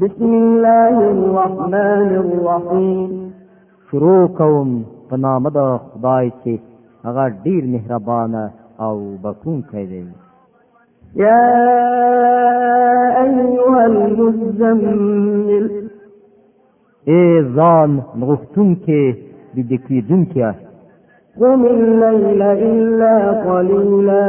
بسم الله الرحمن الرحیم شروع کوم په نام د خدای چې هغه ډیر مهربان او بخښونکی دی یا ایها المزمل ای ځان مغفتونکې د دکیدونکې قم الليل الا قليلا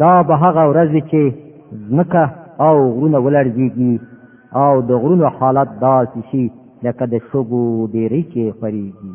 دا به هغه ورځ چې ځمکه او غرونه ولړزيږي او د غرونو حالت داسې شي لکه د شګو ډېرې چې خوريږي